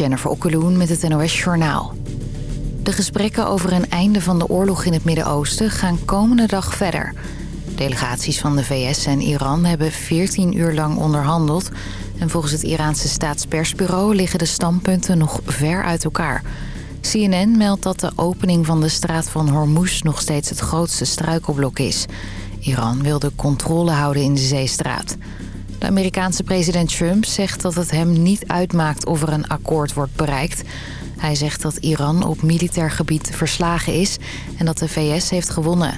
Jennifer Okkeloen met het NOS Journaal. De gesprekken over een einde van de oorlog in het Midden-Oosten gaan komende dag verder. Delegaties van de VS en Iran hebben 14 uur lang onderhandeld... en volgens het Iraanse staatspersbureau liggen de standpunten nog ver uit elkaar. CNN meldt dat de opening van de straat van Hormuz nog steeds het grootste struikelblok is. Iran wil de controle houden in de zeestraat. De Amerikaanse president Trump zegt dat het hem niet uitmaakt of er een akkoord wordt bereikt. Hij zegt dat Iran op militair gebied verslagen is en dat de VS heeft gewonnen.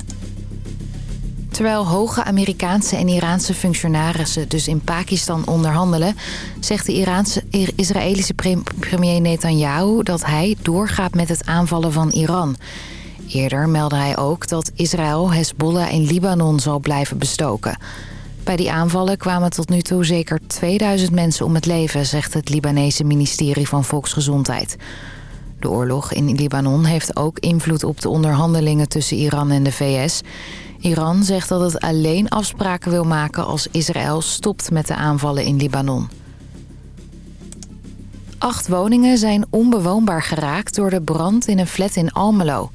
Terwijl hoge Amerikaanse en Iraanse functionarissen dus in Pakistan onderhandelen... zegt de Iraanse, Israëlische premier Netanyahu dat hij doorgaat met het aanvallen van Iran. Eerder meldde hij ook dat Israël Hezbollah in Libanon zal blijven bestoken... Bij die aanvallen kwamen tot nu toe zeker 2000 mensen om het leven... zegt het Libanese ministerie van Volksgezondheid. De oorlog in Libanon heeft ook invloed op de onderhandelingen tussen Iran en de VS. Iran zegt dat het alleen afspraken wil maken als Israël stopt met de aanvallen in Libanon. Acht woningen zijn onbewoonbaar geraakt door de brand in een flat in Almelo.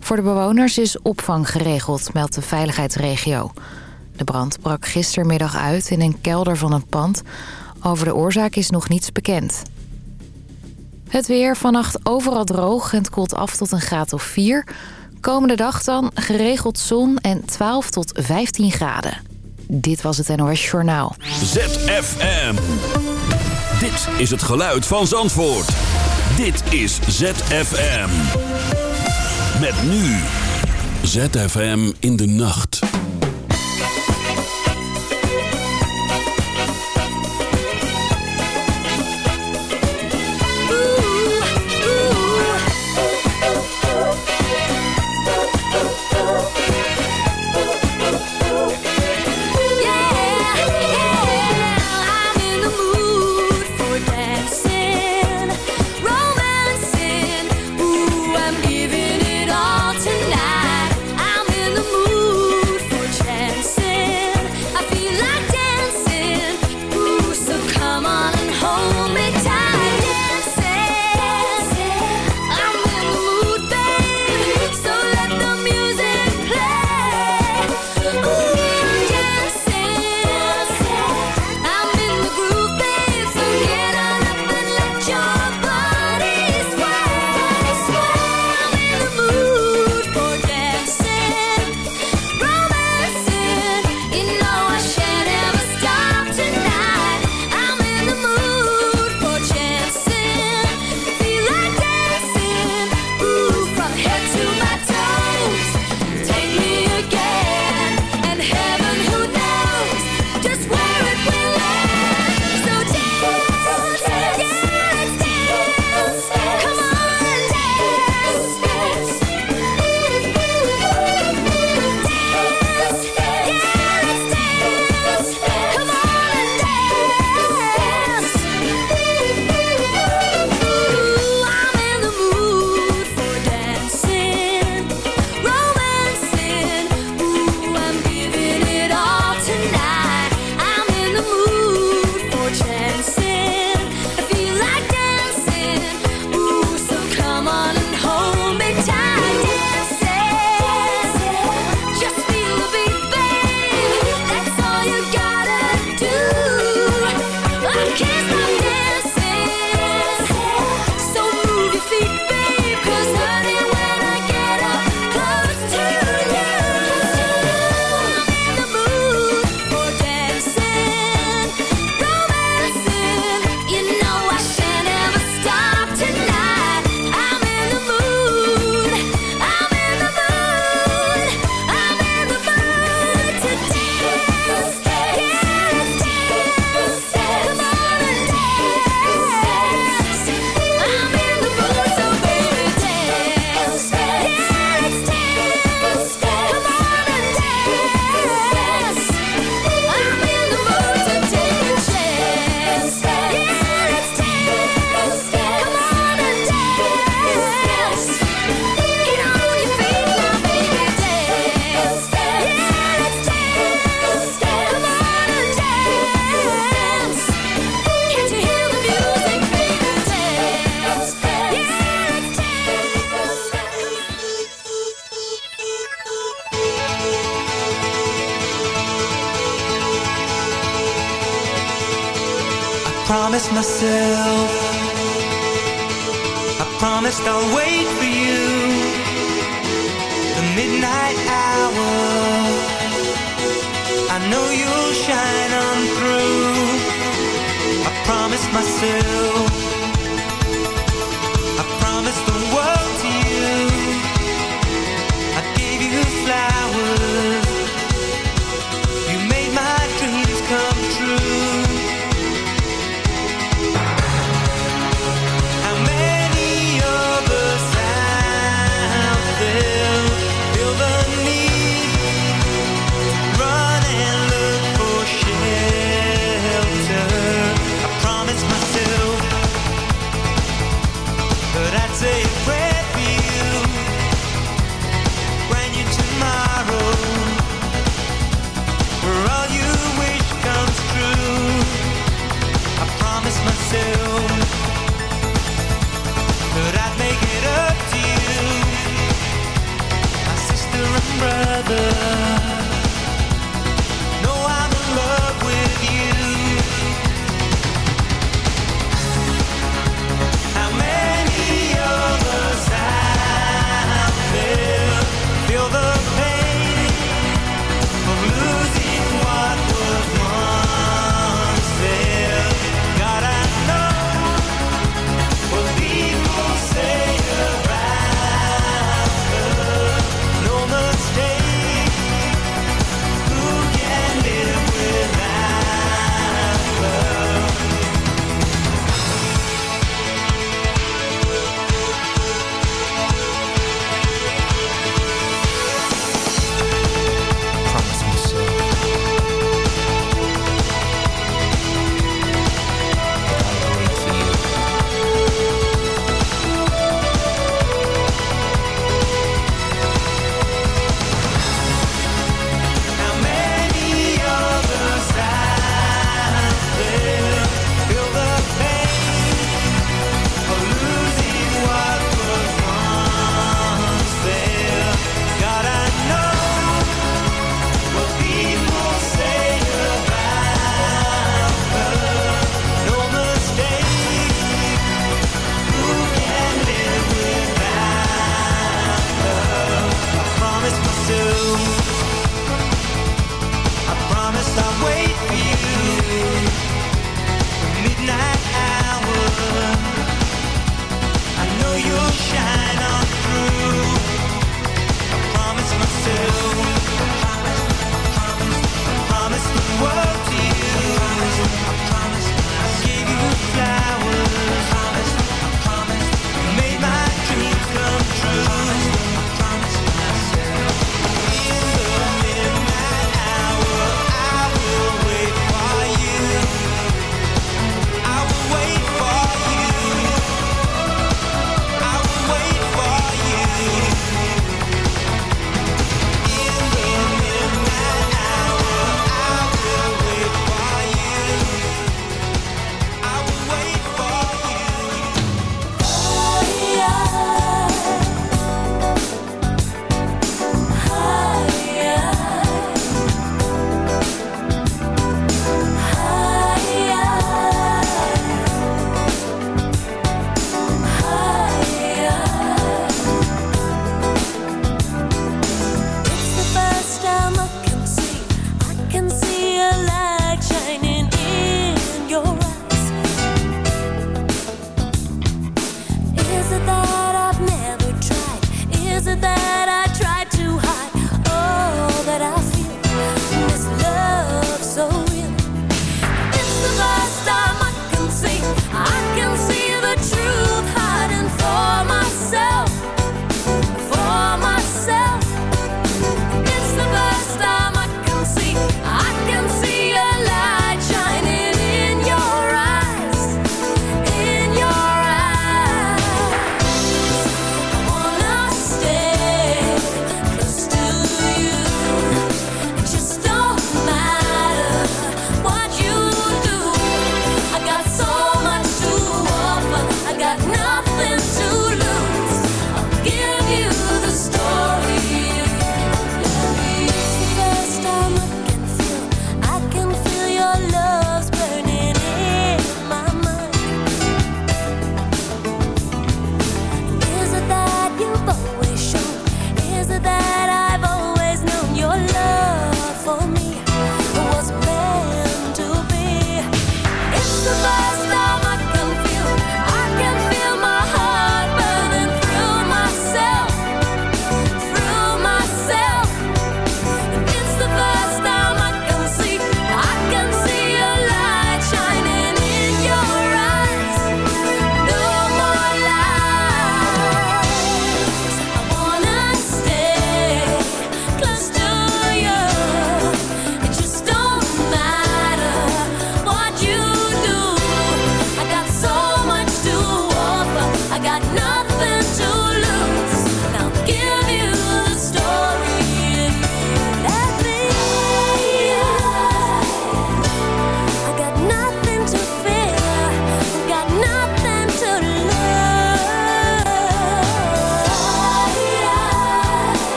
Voor de bewoners is opvang geregeld, meldt de veiligheidsregio. De brand brak gistermiddag uit in een kelder van een pand. Over de oorzaak is nog niets bekend. Het weer vannacht overal droog en koelt af tot een graad of 4. Komende dag dan geregeld zon en 12 tot 15 graden. Dit was het NOS Journaal. ZFM. Dit is het geluid van Zandvoort. Dit is ZFM. Met nu. ZFM in de nacht.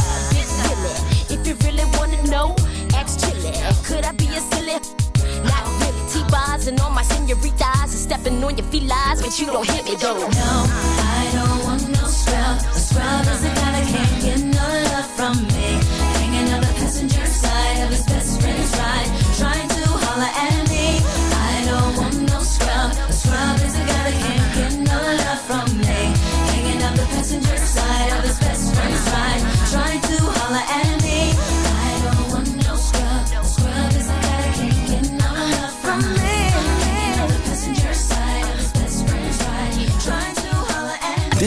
sir, silly. If you really wanna know, ask Chili. Could I be a silly? Not really. T-bars and all my senoritas and stepping on your feet, felines, but you don't hit me though. No, I don't want no scrub. A scrub is the kind that can't get no love from me.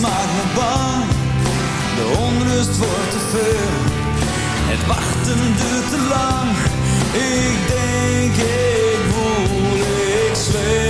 Maar me bang. De onrust wordt te veel. Het wachten duurt te lang. Ik denk, ik voel, ik.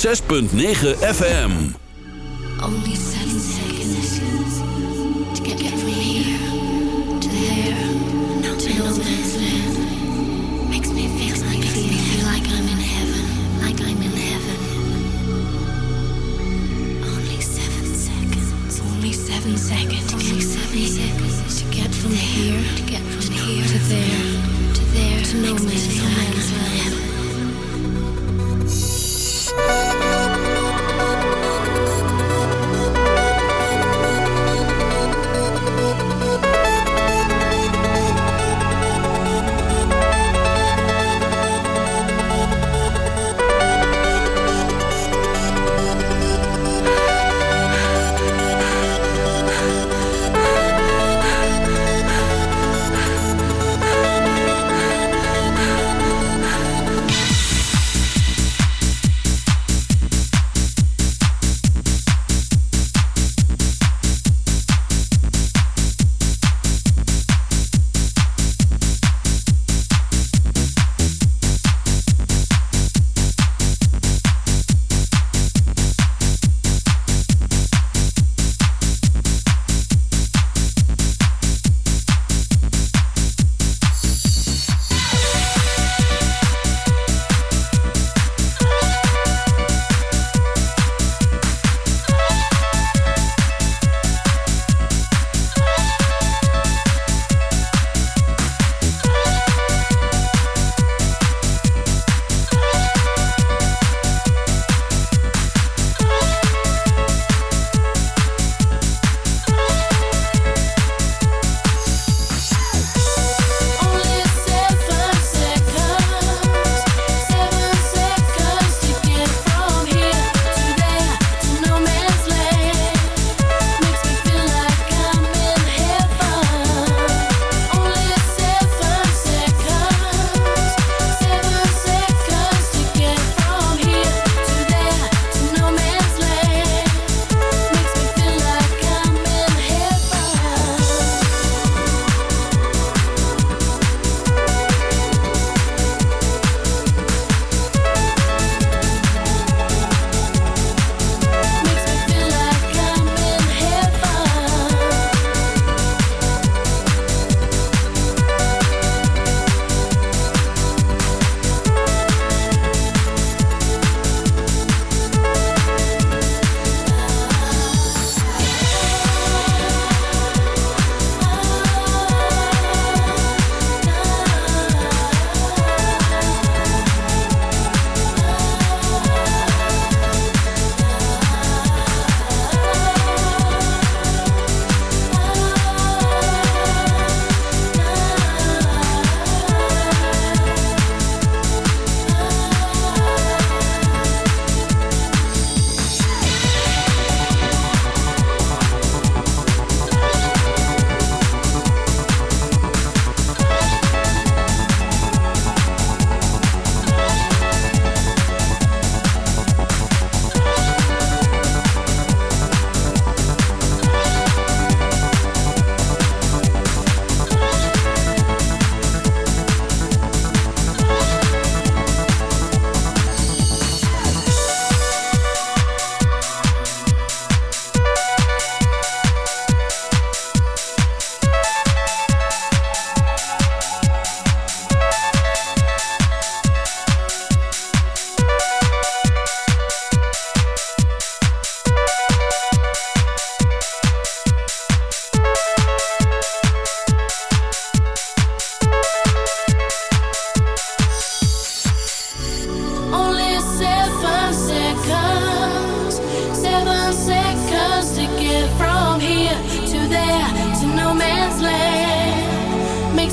106.9 FM.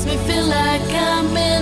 me feel like I'm in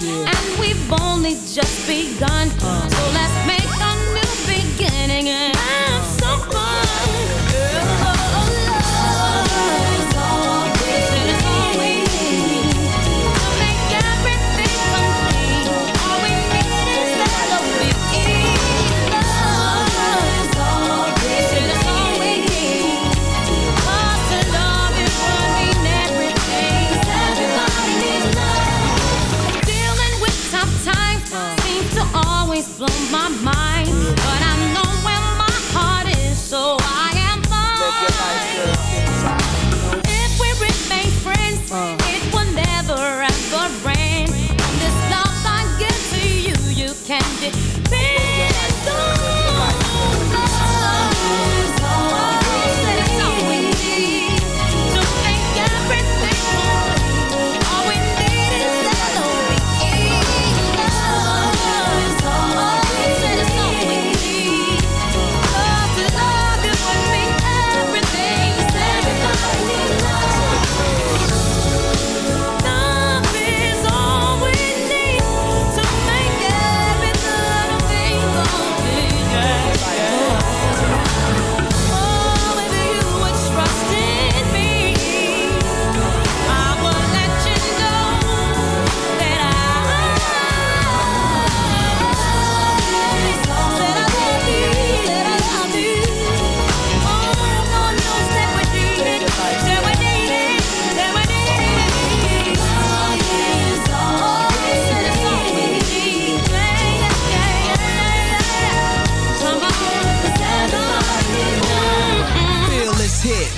yeah. and we've only just begun. Uh. So let's make a new beginning.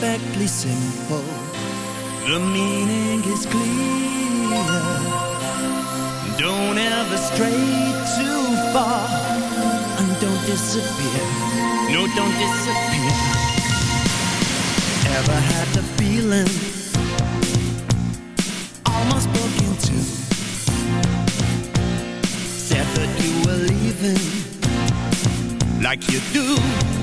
perfectly simple. The meaning is clear. Don't ever stray too far. And don't disappear. No, don't disappear. Ever had the feeling almost broke into? Said that you were leaving like you do.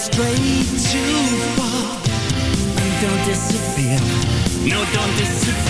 Stray too far. And don't disappear. No, don't disappear.